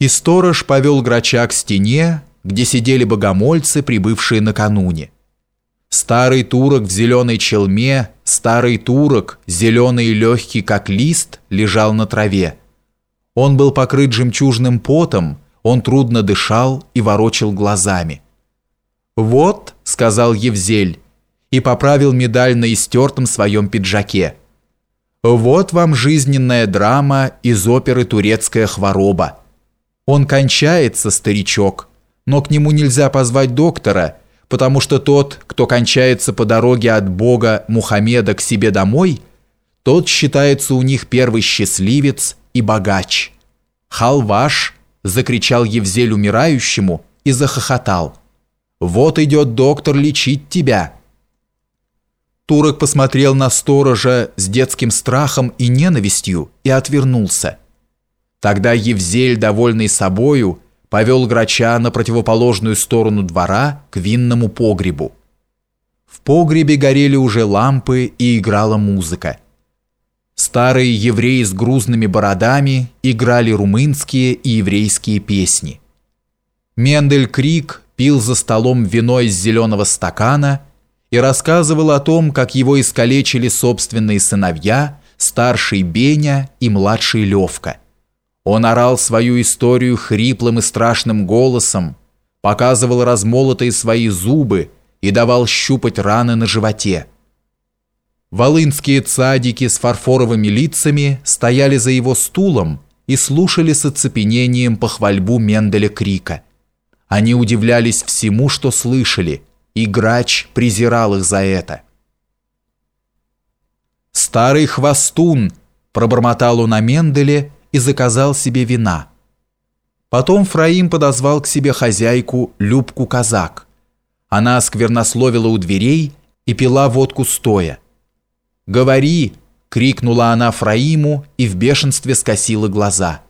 И сторож повел грача к стене, где сидели богомольцы, прибывшие накануне. Старый турок в зеленой челме, старый турок, зеленый и легкий, как лист, лежал на траве. Он был покрыт жемчужным потом, он трудно дышал и ворочил глазами. «Вот», — сказал Евзель, и поправил медаль на истертом своем пиджаке. «Вот вам жизненная драма из оперы «Турецкая хвороба». Он кончается, старичок, но к нему нельзя позвать доктора, потому что тот, кто кончается по дороге от Бога Мухаммеда к себе домой, тот считается у них первый счастливец и богач. «Халваш!» – закричал Евзель умирающему и захохотал. «Вот идет доктор лечить тебя!» Турок посмотрел на сторожа с детским страхом и ненавистью и отвернулся. Тогда Евзель, довольный собою, повел грача на противоположную сторону двора к винному погребу. В погребе горели уже лампы и играла музыка. Старые евреи с грузными бородами играли румынские и еврейские песни. Мендель Крик пил за столом вино из зеленого стакана и рассказывал о том, как его искалечили собственные сыновья, старший Беня и младший Левка. Он орал свою историю хриплым и страшным голосом, показывал размолотые свои зубы и давал щупать раны на животе. Волынские цадики с фарфоровыми лицами стояли за его стулом и слушали с оцепенением похвальбу Менделя Крика. Они удивлялись всему, что слышали, и грач презирал их за это. «Старый хвостун!» – пробормотал он о Менделе – и заказал себе вина. Потом Фраим подозвал к себе хозяйку Любку Казак. Она сквернословила у дверей и пила водку стоя. «Говори!» — крикнула она Фраиму и в бешенстве скосила глаза.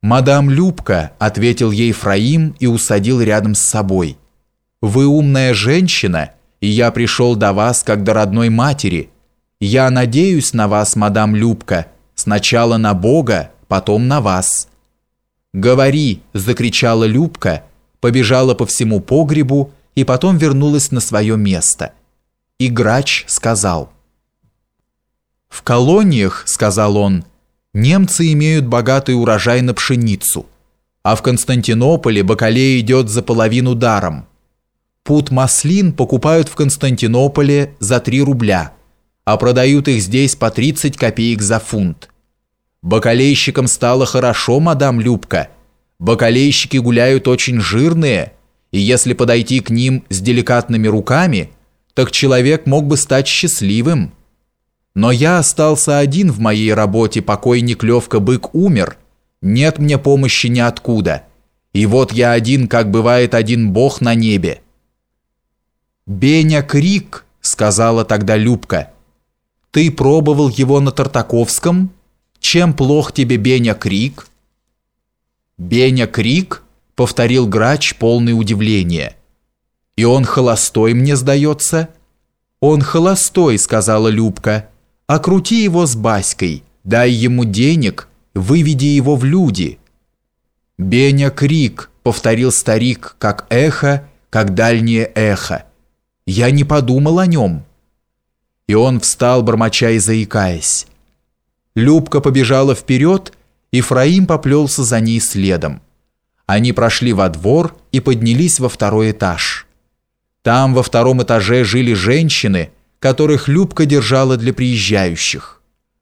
«Мадам Любка», — ответил ей Фраим и усадил рядом с собой. «Вы умная женщина, и я пришел до вас, как до родной матери. Я надеюсь на вас, мадам Любка, Сначала на Бога, потом на вас. «Говори!» – закричала Любка, побежала по всему погребу и потом вернулась на свое место. И грач сказал. «В колониях, – сказал он, – немцы имеют богатый урожай на пшеницу, а в Константинополе бакалея идет за половину даром. Пут маслин покупают в Константинополе за 3 рубля – а продают их здесь по 30 копеек за фунт. Бакалейщикам стало хорошо, мадам Любка. Бакалейщики гуляют очень жирные, и если подойти к ним с деликатными руками, так человек мог бы стать счастливым. Но я остался один в моей работе, покойник Левка Бык умер, нет мне помощи ниоткуда. И вот я один, как бывает один бог на небе. «Беня Крик», — сказала тогда Любка, — ты пробовал его на Тартаковском? Чем плох тебе Беня Крик? Беня Крик? Повторил грач, полный удивления. И он холостой, мне сдается? Он холостой, сказала Любка. Окрути его с Баськой, дай ему денег, выведи его в люди. Беня Крик, повторил старик, как эхо, как дальнее эхо. Я не подумал о нем. И он встал, бормоча и заикаясь. Любка побежала вперед, и Фраим поплелся за ней следом. Они прошли во двор и поднялись во второй этаж. Там во втором этаже жили женщины, которых Любка держала для приезжающих.